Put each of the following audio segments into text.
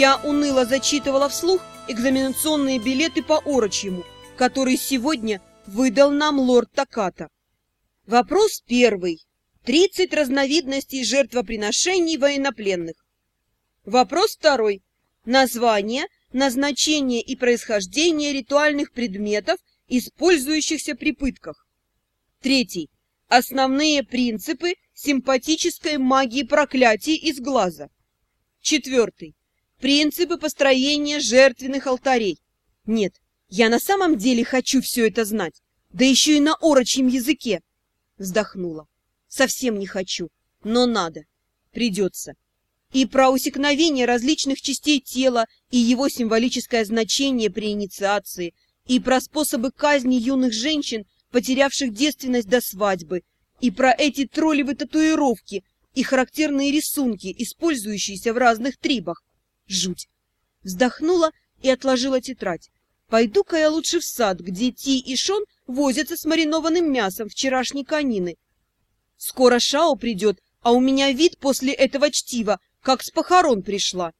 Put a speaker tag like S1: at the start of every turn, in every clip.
S1: Я уныло зачитывала вслух экзаменационные билеты по Орочьему, которые сегодня выдал нам лорд Таката. Вопрос первый. 30 разновидностей жертвоприношений военнопленных. Вопрос второй. Название, назначение и происхождение ритуальных предметов, использующихся при пытках. Третий. Основные принципы симпатической магии проклятий из глаза. Четвертый. Принципы построения жертвенных алтарей. Нет, я на самом деле хочу все это знать, да еще и на орочьем языке. Вздохнула. Совсем не хочу, но надо. Придется. И про усекновение различных частей тела и его символическое значение при инициации, и про способы казни юных женщин, потерявших девственность до свадьбы, и про эти троллевы татуировки и характерные рисунки, использующиеся в разных трибах. Жуть! Вздохнула и отложила тетрадь. Пойду-ка я лучше в сад, где Ти и Шон возятся с маринованным мясом вчерашней конины. Скоро Шао придет, а у меня вид после этого чтива, как с похорон пришла.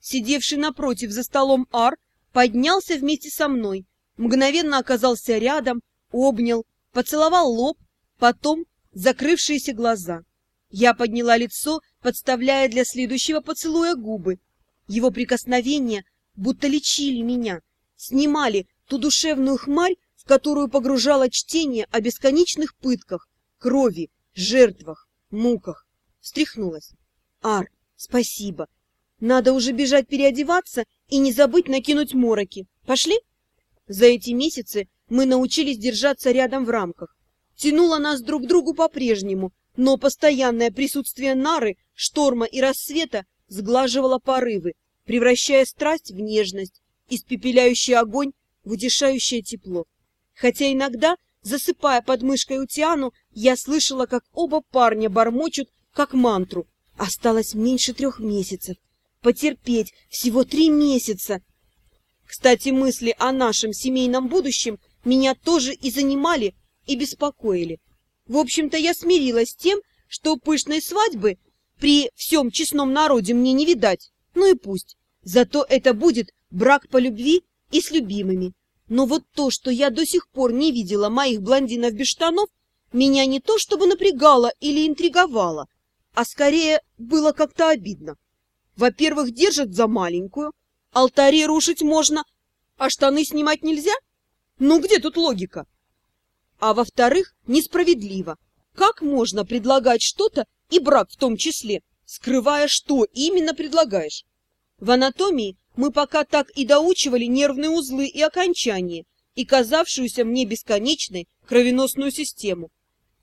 S1: Сидевший напротив за столом Ар поднялся вместе со мной, мгновенно оказался рядом, обнял, поцеловал лоб, потом закрывшиеся глаза. Я подняла лицо, подставляя для следующего поцелуя губы. Его прикосновения будто лечили меня, снимали ту душевную хмарь, в которую погружало чтение о бесконечных пытках, крови, жертвах, муках. Встряхнулась. Ар, спасибо. Надо уже бежать переодеваться и не забыть накинуть мороки. Пошли? За эти месяцы мы научились держаться рядом в рамках. Тянуло нас друг к другу по-прежнему, но постоянное присутствие нары, шторма и рассвета сглаживало порывы, превращая страсть в нежность, испепеляющий огонь в утешающее тепло. Хотя иногда, засыпая под мышкой Утиану, я слышала, как оба парня бормочут, как мантру. Осталось меньше трех месяцев. Потерпеть всего три месяца. Кстати, мысли о нашем семейном будущем меня тоже и занимали, и беспокоили. В общем-то, я смирилась с тем, что пышной свадьбы при всем честном народе мне не видать. Ну и пусть. Зато это будет брак по любви и с любимыми. Но вот то, что я до сих пор не видела моих блондинов без штанов, меня не то чтобы напрягало или интриговало, а скорее было как-то обидно. Во-первых, держат за маленькую, алтари рушить можно, а штаны снимать нельзя? Ну где тут логика? А во-вторых, несправедливо. Как можно предлагать что-то, и брак в том числе, скрывая, что именно предлагаешь? В анатомии мы пока так и доучивали нервные узлы и окончания, и казавшуюся мне бесконечной кровеносную систему.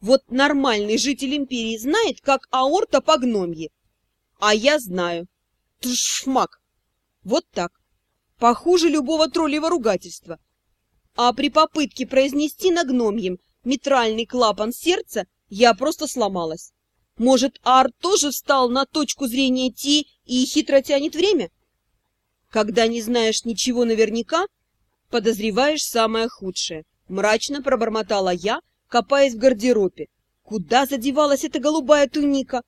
S1: Вот нормальный житель империи знает, как аорта по гномье. А я знаю. Тшмак. Вот так. Похуже любого троллевого ругательства. А при попытке произнести на гномьем митральный клапан сердца я просто сломалась. Может, Ар тоже встал на точку зрения Ти и хитро тянет время? Когда не знаешь ничего наверняка, подозреваешь самое худшее. Мрачно пробормотала я, копаясь в гардеробе. Куда задевалась эта голубая туника?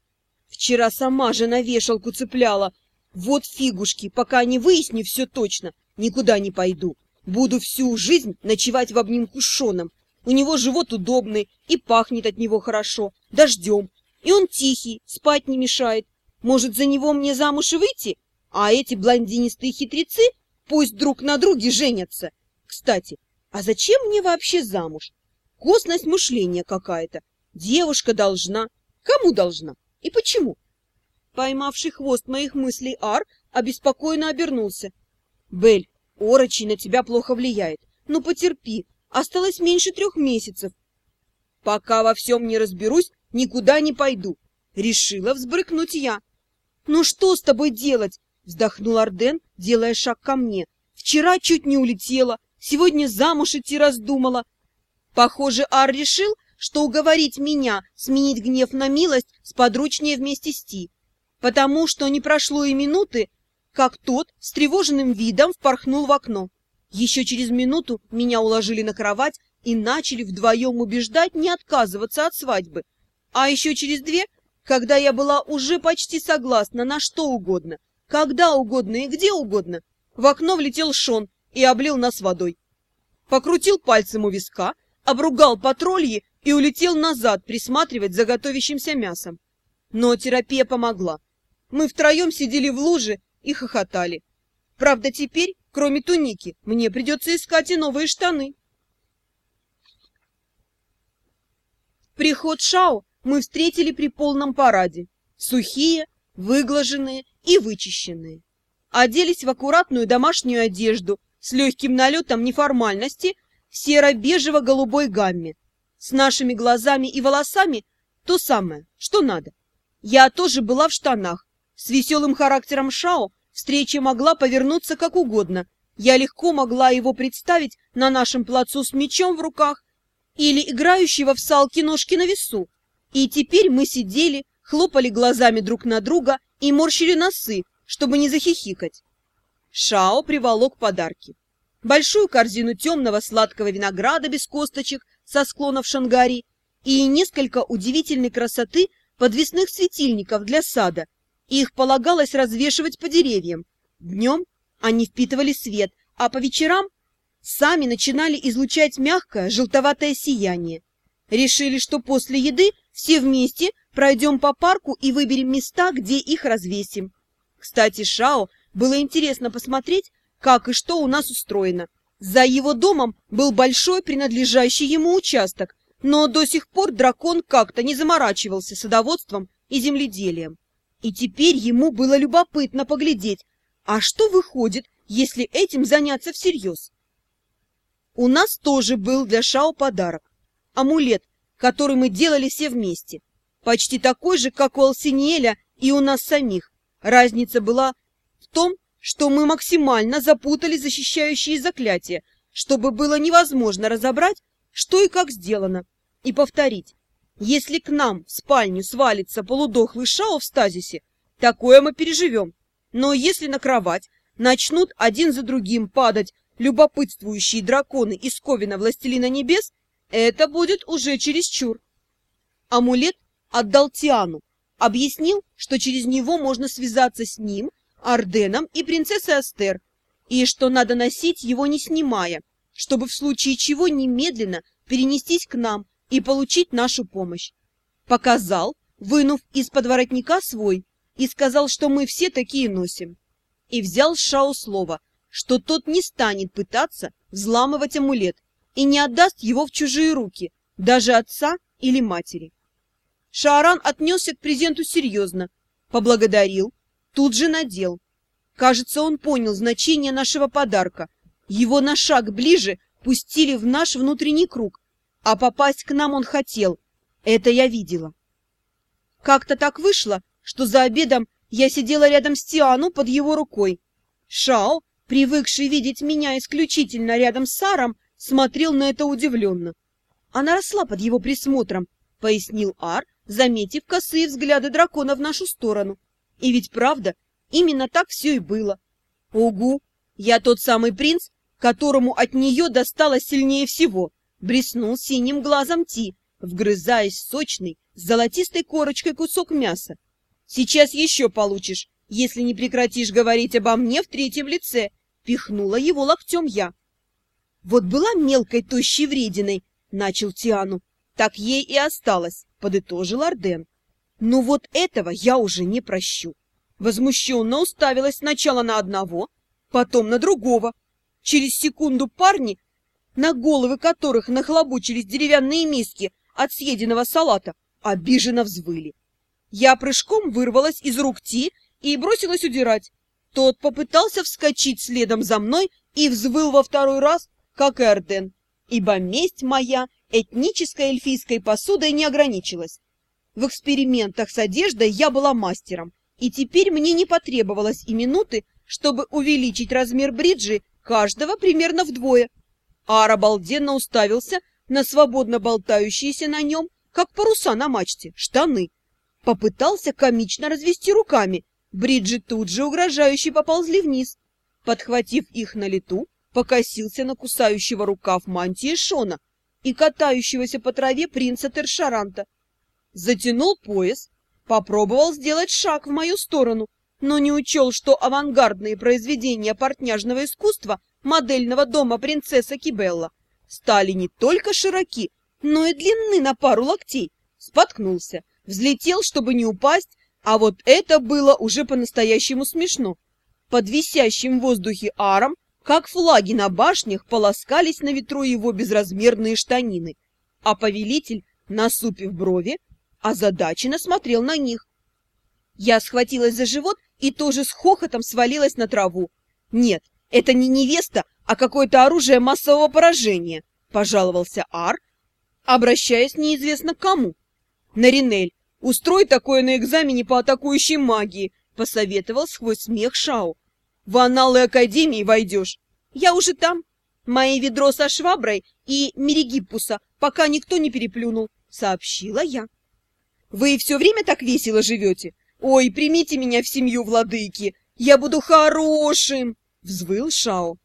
S1: Вчера сама же на вешалку цепляла. Вот фигушки, пока не выясню все точно, никуда не пойду. Буду всю жизнь ночевать в обнимку с Шоном. У него живот удобный и пахнет от него хорошо, дождем. И он тихий, спать не мешает. Может, за него мне замуж выйти? А эти блондинистые хитрецы пусть друг на друге женятся. Кстати, а зачем мне вообще замуж? Косность мышления какая-то. Девушка должна. Кому должна? И почему? Поймавший хвост моих мыслей Ар обеспокоенно обернулся. Бель, Орочи на тебя плохо влияет. Ну, потерпи, осталось меньше трех месяцев. Пока во всем не разберусь, никуда не пойду. Решила взбрыкнуть я. Ну что с тобой делать? Вздохнул Арден, делая шаг ко мне. Вчера чуть не улетела, сегодня замуж идти раздумала. Похоже, Ар решил, что уговорить меня сменить гнев на милость сподручнее вместе с Ти. Потому что не прошло и минуты, как тот с тревоженным видом впорхнул в окно. Еще через минуту меня уложили на кровать и начали вдвоем убеждать не отказываться от свадьбы. А еще через две, когда я была уже почти согласна на что угодно, когда угодно и где угодно, в окно влетел Шон и облил нас водой. Покрутил пальцем у виска, обругал патрульи и улетел назад присматривать за готовящимся мясом. Но терапия помогла. Мы втроем сидели в луже и хохотали. Правда, теперь, кроме туники, мне придется искать и новые штаны. Приход Шао мы встретили при полном параде. Сухие, выглаженные и вычищенные. Оделись в аккуратную домашнюю одежду с легким налетом неформальности в серо-бежево-голубой гамме. С нашими глазами и волосами то самое, что надо. Я тоже была в штанах. С веселым характером Шао встреча могла повернуться как угодно. Я легко могла его представить на нашем плацу с мечом в руках или играющего в салки ножки на весу. И теперь мы сидели, хлопали глазами друг на друга и морщили носы, чтобы не захихикать. Шао приволок подарки. Большую корзину темного сладкого винограда без косточек со склонов Шангари и несколько удивительной красоты подвесных светильников для сада. Их полагалось развешивать по деревьям. Днем они впитывали свет, а по вечерам сами начинали излучать мягкое желтоватое сияние. Решили, что после еды все вместе пройдем по парку и выберем места, где их развесим. Кстати, Шао было интересно посмотреть, как и что у нас устроено. За его домом был большой принадлежащий ему участок, но до сих пор дракон как-то не заморачивался садоводством и земледелием. И теперь ему было любопытно поглядеть, а что выходит, если этим заняться всерьез? У нас тоже был для Шао подарок. Амулет, который мы делали все вместе. Почти такой же, как у Алсиниэля и у нас самих. Разница была в том, что мы максимально запутали защищающие заклятия, чтобы было невозможно разобрать, что и как сделано, и повторить. Если к нам в спальню свалится полудохлый шао в стазисе, такое мы переживем. Но если на кровать начнут один за другим падать любопытствующие драконы из Ковина Властелина Небес, это будет уже чересчур. Амулет отдал Тиану, объяснил, что через него можно связаться с ним, Арденом и принцессой Астер, и что надо носить его не снимая, чтобы в случае чего немедленно перенестись к нам и получить нашу помощь. Показал, вынув из-под воротника свой, и сказал, что мы все такие носим. И взял Шау слово, что тот не станет пытаться взламывать амулет и не отдаст его в чужие руки, даже отца или матери. Шааран отнесся к презенту серьезно, поблагодарил, тут же надел. Кажется, он понял значение нашего подарка. Его на шаг ближе пустили в наш внутренний круг, а попасть к нам он хотел. Это я видела. Как-то так вышло, что за обедом я сидела рядом с Тиану под его рукой. Шао, привыкший видеть меня исключительно рядом с Саром, смотрел на это удивленно. Она росла под его присмотром, пояснил Ар, заметив косые взгляды дракона в нашу сторону. И ведь правда, именно так все и было. Угу, я тот самый принц, которому от нее досталось сильнее всего, блеснул синим глазом Ти, вгрызаясь сочный, с золотистой корочкой кусок мяса. Сейчас еще получишь, если не прекратишь говорить обо мне в третьем лице, пихнула его локтем я. Вот была мелкой тощей врединой, начал Тиану, так ей и осталось, подытожил Арден. Но вот этого я уже не прощу. Возмущенно уставилась сначала на одного, потом на другого. Через секунду парни, на головы которых нахлобучились деревянные миски от съеденного салата, обиженно взвыли. Я прыжком вырвалась из рук Ти и бросилась удирать. Тот попытался вскочить следом за мной и взвыл во второй раз, как и Арден, ибо месть моя этнической эльфийской посудой не ограничилась. В экспериментах с одеждой я была мастером, и теперь мне не потребовалось и минуты, чтобы увеличить размер бриджи каждого примерно вдвое. Ар обалденно уставился на свободно болтающиеся на нем, как паруса на мачте, штаны. Попытался комично развести руками. Бриджи тут же угрожающе поползли вниз. Подхватив их на лету, покосился на кусающего рукав мантии Шона и катающегося по траве принца Тершаранта затянул пояс, попробовал сделать шаг в мою сторону, но не учел, что авангардные произведения портняжного искусства модельного дома принцесса Кибелла стали не только широки, но и длинны на пару локтей. Споткнулся, взлетел, чтобы не упасть, а вот это было уже по-настоящему смешно. Под висящим в воздухе аром, как флаги на башнях, полоскались на ветру его безразмерные штанины, а повелитель, насупив брови, озадаченно смотрел на них. Я схватилась за живот и тоже с хохотом свалилась на траву. Нет, это не невеста, а какое-то оружие массового поражения, пожаловался Ар, обращаясь неизвестно к кому. Наринель, устрой такое на экзамене по атакующей магии, посоветовал сквозь смех Шао. В аналы Академии войдешь. Я уже там. Мои ведро со шваброй и мерегиппуса пока никто не переплюнул, сообщила я. Вы все время так весело живете? Ой, примите меня в семью, владыки! Я буду хорошим! Взвыл Шао.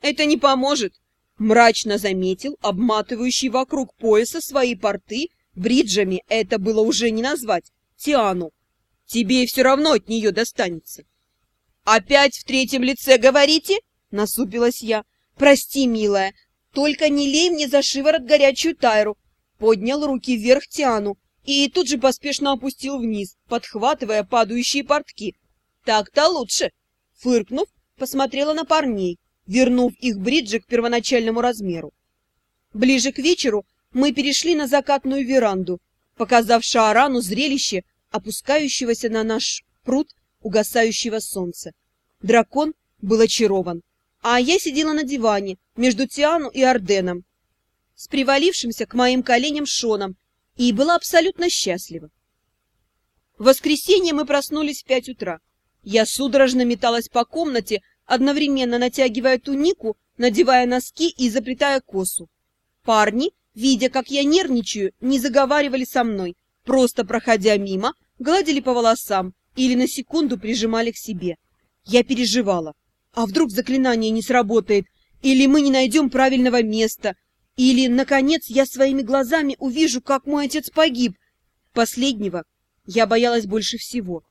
S1: Это не поможет, мрачно заметил обматывающий вокруг пояса свои порты бриджами, это было уже не назвать, Тиану. Тебе все равно от нее достанется. «Опять в третьем лице говорите?» — насупилась я. «Прости, милая, только не лей мне за шиворот горячую тайру!» Поднял руки вверх Тиану и тут же поспешно опустил вниз, подхватывая падающие портки. «Так-то лучше!» Фыркнув, посмотрела на парней, вернув их бриджи к первоначальному размеру. Ближе к вечеру мы перешли на закатную веранду, показав Шаарану зрелище опускающегося на наш пруд угасающего солнца. Дракон был очарован, а я сидела на диване между Тиану и Орденом, с привалившимся к моим коленям Шоном, и была абсолютно счастлива. В воскресенье мы проснулись в пять утра. Я судорожно металась по комнате, одновременно натягивая тунику, надевая носки и заплетая косу. Парни, видя, как я нервничаю, не заговаривали со мной, просто проходя мимо, гладили по волосам или на секунду прижимали к себе. Я переживала. А вдруг заклинание не сработает, или мы не найдем правильного места, или, наконец, я своими глазами увижу, как мой отец погиб. Последнего я боялась больше всего.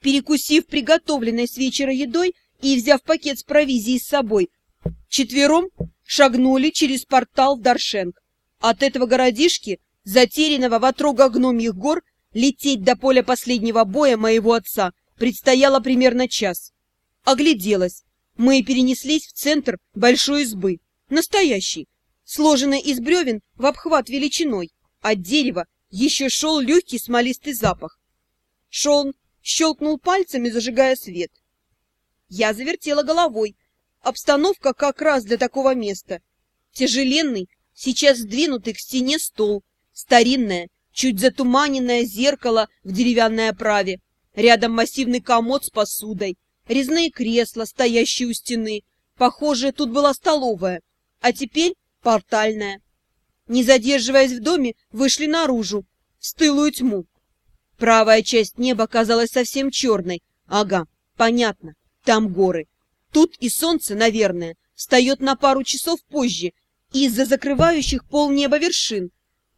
S1: Перекусив приготовленной с вечера едой и взяв пакет с провизией с собой, четвером шагнули через портал в Даршенг. От этого городишки затерянного в отрогах гномьих гор, лететь до поля последнего боя моего отца предстояло примерно час. Огляделась. Мы перенеслись в центр большой избы, настоящий, сложенной из бревен в обхват величиной. От дерева еще шел легкий смолистый запах. Шон щелкнул пальцами, зажигая свет. Я завертела головой. Обстановка как раз для такого места. Тяжеленный, сейчас сдвинутый к стене стол, Старинное, чуть затуманенное зеркало в деревянной оправе. Рядом массивный комод с посудой. Резные кресла, стоящие у стены. Похоже, тут была столовая. А теперь портальная. Не задерживаясь в доме, вышли наружу, в стылую тьму. Правая часть неба казалась совсем черной. Ага, понятно, там горы. Тут и солнце, наверное, встает на пару часов позже из-за закрывающих полнеба вершин.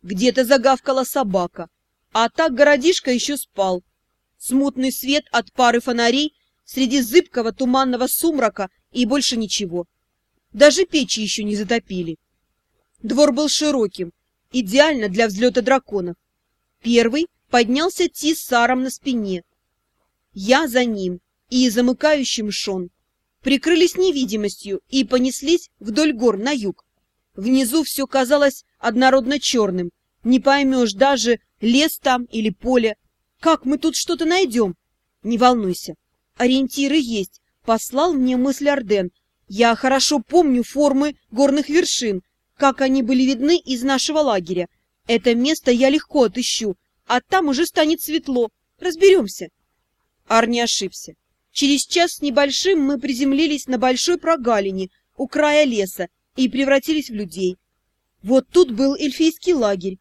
S1: Где-то загавкала собака, а так городишко еще спал. Смутный свет от пары фонарей среди зыбкого туманного сумрака и больше ничего. Даже печи еще не затопили. Двор был широким, идеально для взлета драконов. Первый поднялся Ти с Саром на спине. Я за ним и замыкающим Шон. Прикрылись невидимостью и понеслись вдоль гор на юг. Внизу все казалось однородно черным. Не поймешь даже, лес там или поле. Как мы тут что-то найдем? Не волнуйся. Ориентиры есть. Послал мне мысль Орден. Я хорошо помню формы горных вершин, как они были видны из нашего лагеря. Это место я легко отыщу, а там уже станет светло. Разберемся. Ар не ошибся. Через час с небольшим мы приземлились на большой прогалине у края леса и превратились в людей. Вот тут был эльфийский лагерь.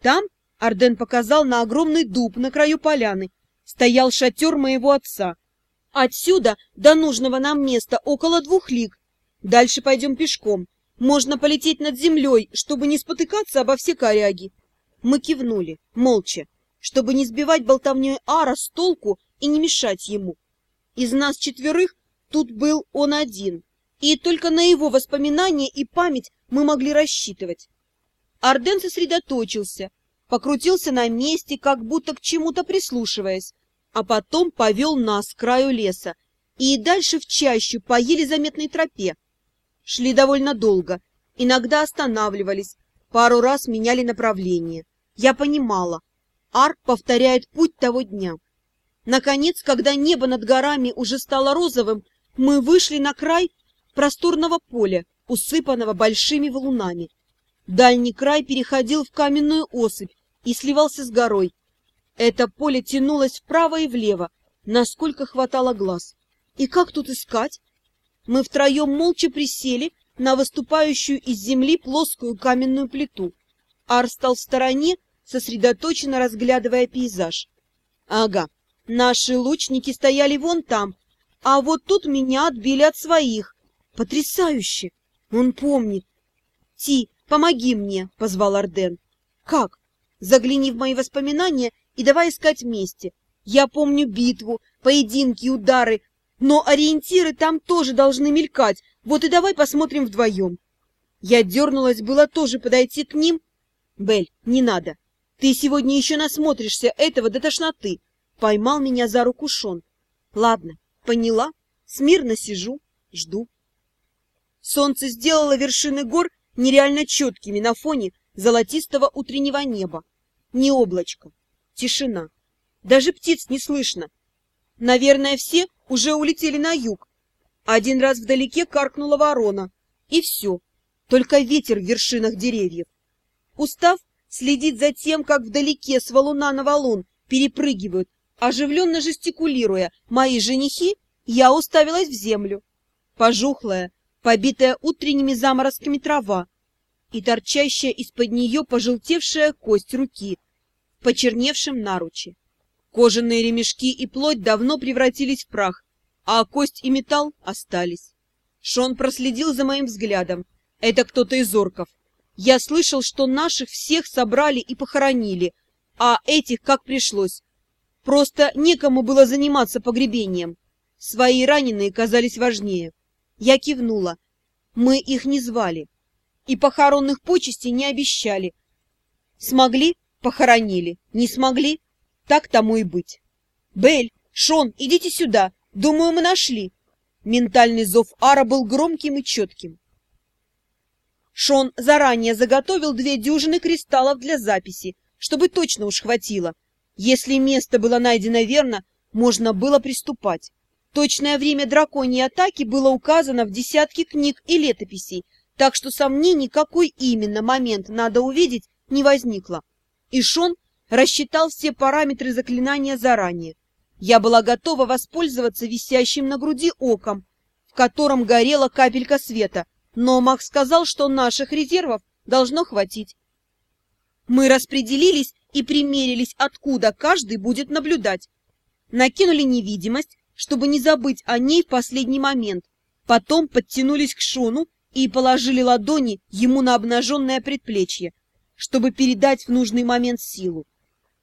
S1: Там Арден показал на огромный дуб на краю поляны. Стоял шатер моего отца. Отсюда до нужного нам места около двух лиг. Дальше пойдем пешком. Можно полететь над землей, чтобы не спотыкаться обо все коряги. Мы кивнули, молча. чтобы не сбивать болтовней Ара с толку и не мешать ему. Из нас четверых тут был он один, и только на его воспоминания и память мы могли рассчитывать. Арден сосредоточился, покрутился на месте, как будто к чему-то прислушиваясь, а потом повел нас к краю леса и дальше в чащу по еле заметной тропе. Шли довольно долго, иногда останавливались, пару раз меняли направление. Я понимала, Ар повторяет путь того дня. Наконец, когда небо над горами уже стало розовым, мы вышли на край просторного поля, усыпанного большими валунами. Дальний край переходил в каменную осыпь и сливался с горой. Это поле тянулось вправо и влево, насколько хватало глаз. И как тут искать? Мы втроем молча присели на выступающую из земли плоскую каменную плиту. Ар стал в стороне, сосредоточенно разглядывая пейзаж. Ага, наши лучники стояли вон там, а вот тут меня отбили от своих. Потрясающе! Он помнит. Ти, помоги мне, позвал Арден. Как? Загляни в мои воспоминания и давай искать вместе. Я помню битву, поединки, удары, но ориентиры там тоже должны мелькать. Вот и давай посмотрим вдвоем. Я дернулась было тоже подойти к ним. Бель, не надо. Ты сегодня еще насмотришься этого до тошноты. Поймал меня за руку Шон. Ладно, поняла. Смирно сижу, жду. Солнце сделало вершины гор нереально четкими на фоне золотистого утреннего неба. Ни облачко, тишина. Даже птиц не слышно. Наверное, все уже улетели на юг. Один раз вдалеке каркнула ворона. И все. Только ветер в вершинах деревьев. Устав следить за тем, как вдалеке с валуна на валун перепрыгивают, оживленно жестикулируя мои женихи, я уставилась в землю. Пожухлая, побитая утренними заморозками трава и торчащая из-под нее пожелтевшая кость руки в почерневшем наруче. Кожаные ремешки и плоть давно превратились в прах, а кость и металл остались. Шон проследил за моим взглядом. Это кто-то из орков. Я слышал, что наших всех собрали и похоронили, а этих как пришлось. Просто некому было заниматься погребением. Свои раненые казались важнее. Я кивнула. Мы их не звали. И похоронных почестей не обещали. Смогли — похоронили. Не смогли — так тому и быть. Бель, Шон, идите сюда. Думаю, мы нашли. Ментальный зов Ара был громким и четким. Шон заранее заготовил две дюжины кристаллов для записи, чтобы точно уж хватило. Если место было найдено верно, можно было приступать. Точное время драконьей атаки было указано в десятке книг и летописей, так что сомнений, какой именно момент надо увидеть, не возникло. И Шон рассчитал все параметры заклинания заранее. Я была готова воспользоваться висящим на груди оком, в котором горела капелька света, но Макс сказал, что наших резервов должно хватить. Мы распределились и примерились, откуда каждый будет наблюдать. Накинули невидимость, чтобы не забыть о ней в последний момент. Потом подтянулись к Шону и положили ладони ему на обнаженное предплечье, чтобы передать в нужный момент силу.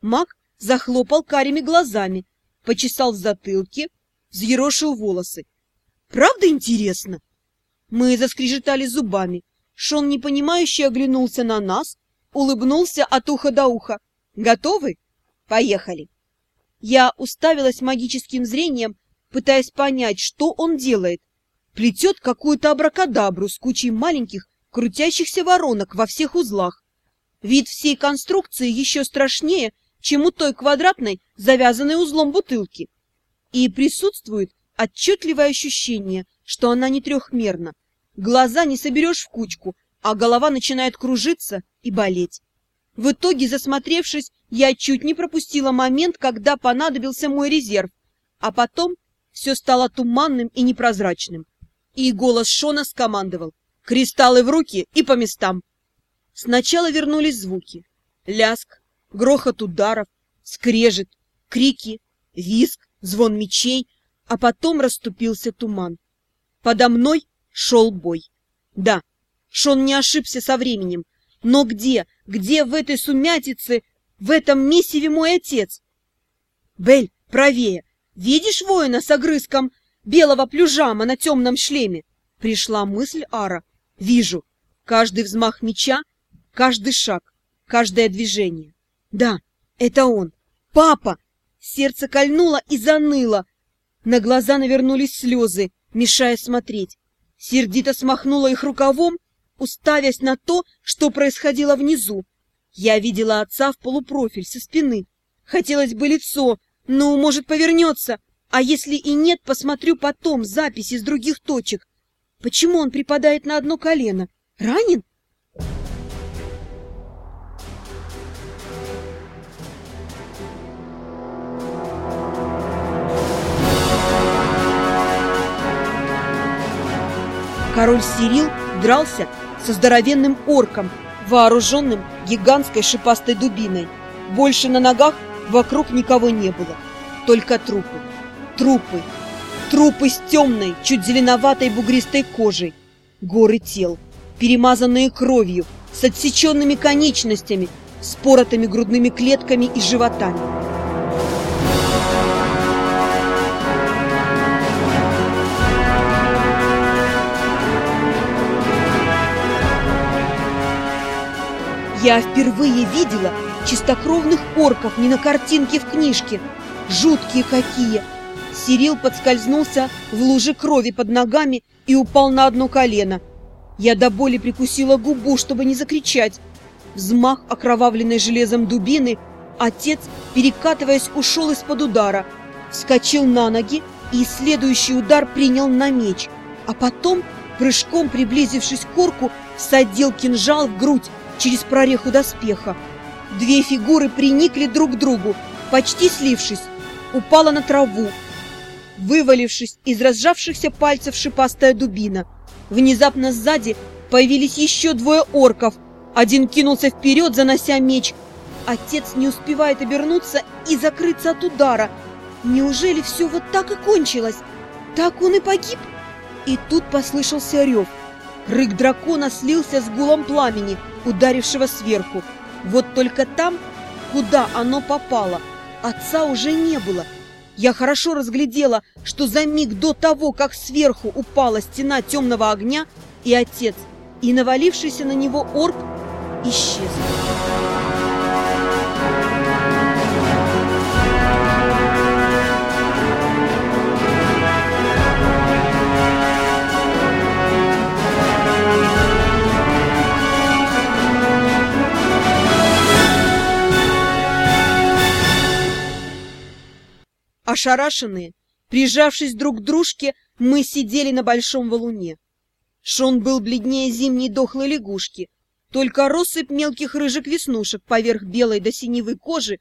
S1: Маг захлопал карими глазами, почесал в затылке, взъерошил волосы. «Правда интересно?» Мы заскрежетали зубами. Шон непонимающе оглянулся на нас, улыбнулся от уха до уха. «Готовы? Поехали!» Я уставилась магическим зрением, пытаясь понять, что он делает. Плетет какую-то абракадабру с кучей маленьких крутящихся воронок во всех узлах. Вид всей конструкции еще страшнее, чем у той квадратной, завязанной узлом бутылки. И присутствует отчетливое ощущение, что она не трехмерна. Глаза не соберешь в кучку, а голова начинает кружиться и болеть. В итоге, засмотревшись, я чуть не пропустила момент, когда понадобился мой резерв, а потом все стало туманным и непрозрачным. И голос Шона скомандовал «Кристаллы в руки и по местам!» Сначала вернулись звуки. Ляск, грохот ударов, скрежет, крики, визг, звон мечей, а потом расступился туман. Подо мной шел бой. Да, Шон не ошибся со временем, но где, где в этой сумятице В этом месиве мой отец. Бель, правее. Видишь воина с огрызком белого плюжама на темном шлеме? Пришла мысль Ара. Вижу. Каждый взмах меча, каждый шаг, каждое движение. Да, это он. Папа! Сердце кольнуло и заныло. На глаза навернулись слезы, мешая смотреть. Сердито смахнула их рукавом, уставясь на то, что происходило внизу. Я видела отца в полупрофиль со спины. Хотелось бы лицо, но, может, повернется. А если и нет, посмотрю потом записи с других точек. Почему он припадает на одно колено? Ранен? Король Сирил дрался со здоровенным орком, вооруженным гигантской шипастой дубиной. Больше на ногах вокруг никого не было, только трупы. Трупы. Трупы с темной, чуть зеленоватой бугристой кожей. Горы тел, перемазанные кровью, с отсеченными конечностями, с поротыми грудными клетками и животами. Я впервые видела чистокровных орков не на картинке в книжке. Жуткие какие! Сирил подскользнулся в луже крови под ногами и упал на одно колено. Я до боли прикусила губу, чтобы не закричать. Взмах окровавленной железом дубины, отец, перекатываясь, ушел из-под удара, вскочил на ноги и следующий удар принял на меч, а потом, прыжком приблизившись к орку, садил кинжал в грудь, через прореху доспеха. Две фигуры приникли друг к другу, почти слившись, упала на траву, вывалившись из разжавшихся пальцев шипастая дубина. Внезапно сзади появились еще двое орков. Один кинулся вперед, занося меч. Отец не успевает обернуться и закрыться от удара. Неужели все вот так и кончилось? Так он и погиб? И тут послышался рев. Рык дракона слился с гулом пламени, ударившего сверху. Вот только там, куда оно попало, отца уже не было. Я хорошо разглядела, что за миг до того, как сверху упала стена темного огня, и отец, и навалившийся на него орк исчез. Ошарашенные, прижавшись друг к дружке, мы сидели на большом валуне. Шон был бледнее зимней дохлой лягушки, только россыпь мелких рыжих веснушек поверх белой до синевой кожи,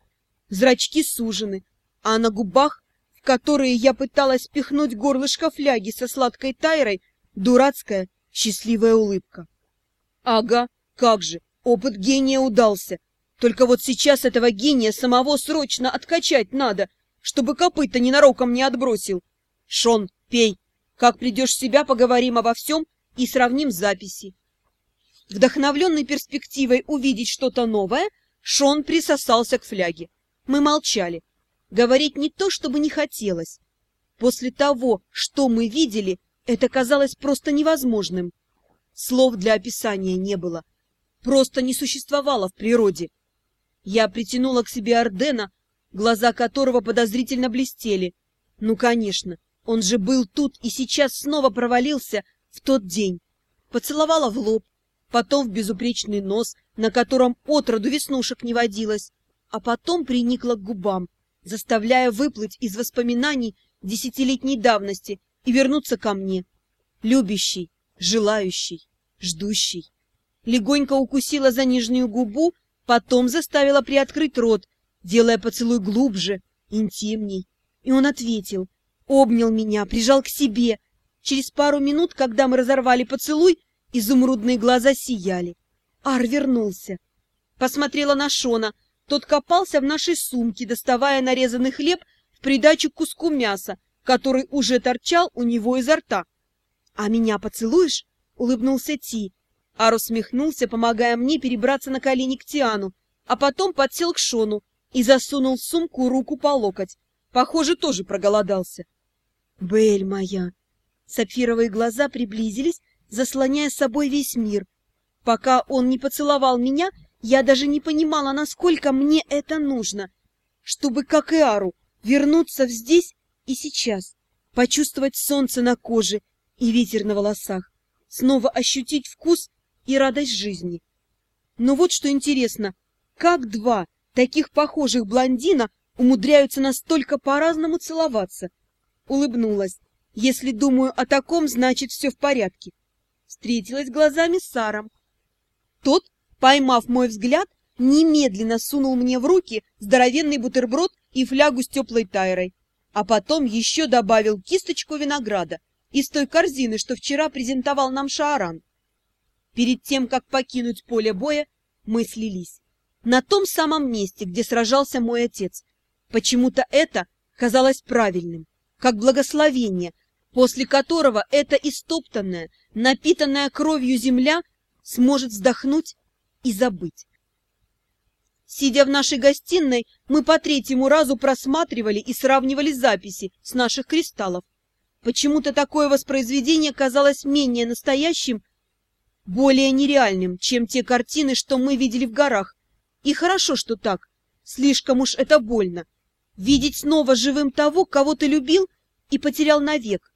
S1: зрачки сужены, а на губах, в которые я пыталась пихнуть горлышко фляги со сладкой тайрой, дурацкая счастливая улыбка. Ага, как же, опыт гения удался. Только вот сейчас этого гения самого срочно откачать надо, чтобы копыта ненароком не отбросил. Шон, пей. Как придешь в себя, поговорим обо всем и сравним записи. Вдохновленный перспективой увидеть что-то новое, Шон присосался к фляге. Мы молчали. Говорить не то, чтобы не хотелось. После того, что мы видели, это казалось просто невозможным. Слов для описания не было. Просто не существовало в природе. Я притянула к себе Ордена, глаза которого подозрительно блестели. Ну, конечно, он же был тут и сейчас снова провалился в тот день. Поцеловала в лоб, потом в безупречный нос, на котором отроду веснушек не водилось, а потом приникла к губам, заставляя выплыть из воспоминаний десятилетней давности и вернуться ко мне. Любящий, желающий, ждущий. Легонько укусила за нижнюю губу, потом заставила приоткрыть рот, делая поцелуй глубже, интимней. И он ответил, обнял меня, прижал к себе. Через пару минут, когда мы разорвали поцелуй, изумрудные глаза сияли. Ар вернулся. Посмотрела на Шона. Тот копался в нашей сумке, доставая нарезанный хлеб в придачу к куску мяса, который уже торчал у него изо рта. «А меня поцелуешь?» — улыбнулся Ти. Ар усмехнулся, помогая мне перебраться на колени к Тиану, а потом подсел к Шону и засунул в сумку руку по локоть. Похоже, тоже проголодался. «Бель моя!» Сапфировые глаза приблизились, заслоняя собой весь мир. Пока он не поцеловал меня, я даже не понимала, насколько мне это нужно, чтобы, как и Ару, вернуться в здесь и сейчас, почувствовать солнце на коже и ветер на волосах, снова ощутить вкус и радость жизни. Но вот что интересно, как два таких похожих блондина умудряются настолько по-разному целоваться? Улыбнулась. Если думаю о таком, значит, все в порядке. Встретилась глазами с Саром. Тот, поймав мой взгляд, немедленно сунул мне в руки здоровенный бутерброд и флягу с теплой тайрой, а потом еще добавил кисточку винограда из той корзины, что вчера презентовал нам Шааран. Перед тем, как покинуть поле боя, мы слились. На том самом месте, где сражался мой отец. Почему-то это казалось правильным, как благословение, после которого эта истоптанная, напитанная кровью земля сможет вздохнуть и забыть. Сидя в нашей гостиной, мы по третьему разу просматривали и сравнивали записи с наших кристаллов. Почему-то такое воспроизведение казалось менее настоящим, более нереальным, чем те картины, что мы видели в горах. И хорошо, что так. Слишком уж это больно. Видеть снова живым того, кого ты любил и потерял навек.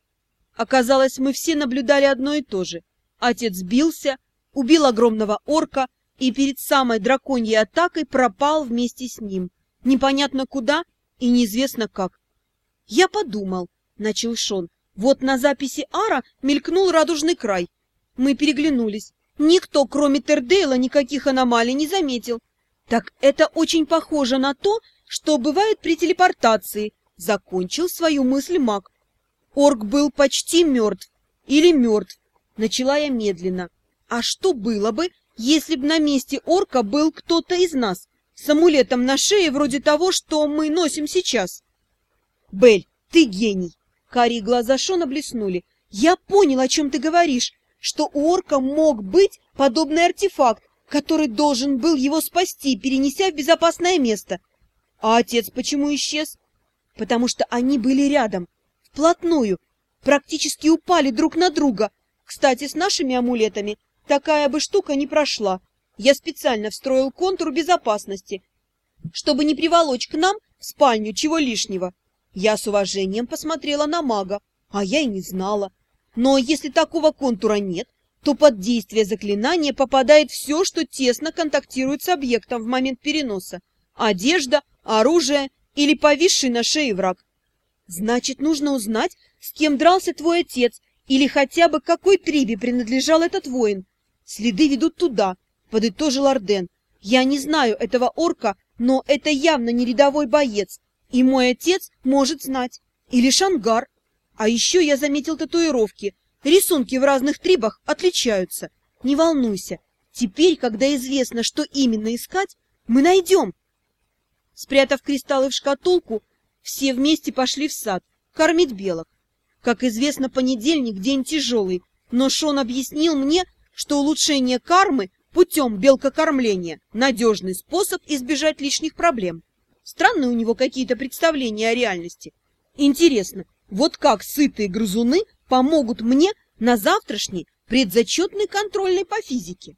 S1: Оказалось, мы все наблюдали одно и то же. Отец бился, убил огромного орка и перед самой драконьей атакой пропал вместе с ним. Непонятно куда и неизвестно как. Я подумал, — начал Шон, — вот на записи Ара мелькнул радужный край. Мы переглянулись. Никто, кроме Тердейла, никаких аномалий не заметил. Так это очень похоже на то, что бывает при телепортации, — закончил свою мысль маг. Орк был почти мертв. Или мертв. Начала я медленно. А что было бы, если б на месте орка был кто-то из нас, с амулетом на шее вроде того, что мы носим сейчас? Бель, ты гений! Карие глаза Шона блеснули. Я понял, о чем ты говоришь, что у орка мог быть подобный артефакт, который должен был его спасти, перенеся в безопасное место. А отец почему исчез? Потому что они были рядом, вплотную, практически упали друг на друга. Кстати, с нашими амулетами такая бы штука не прошла. Я специально встроил контур безопасности, чтобы не приволочь к нам в спальню чего лишнего. Я с уважением посмотрела на мага, а я и не знала. Но если такого контура нет, то под действие заклинания попадает все, что тесно контактирует с объектом в момент переноса. Одежда, оружие или повисший на шее враг. Значит, нужно узнать, с кем дрался твой отец, или хотя бы какой трибе принадлежал этот воин. Следы ведут туда, подытожил Арден. Я не знаю этого орка, но это явно не рядовой боец, и мой отец может знать. Или Шангар. А еще я заметил татуировки. Рисунки в разных трибах отличаются. Не волнуйся. Теперь, когда известно, что именно искать, мы найдем. Спрятав кристаллы в шкатулку, все вместе пошли в сад, кормить белок. Как известно, понедельник – день тяжелый, но Шон объяснил мне, что улучшение кармы путем белкокормления – надежный способ избежать лишних проблем. Странные у него какие-то представления о реальности. Интересно, вот как сытые грызуны помогут мне на завтрашней предзачетной контрольной по физике?